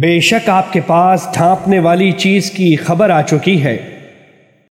بے شک آپ کے پاس ڈھانپنے والی چیز کی خبر آ چکی ہے۔